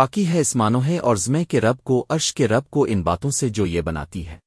پاکی ہے اسمانو ہے اور زمے کے رب کو، عرش کے رب کو ان باتوں سے جو یہ بناتی ہے۔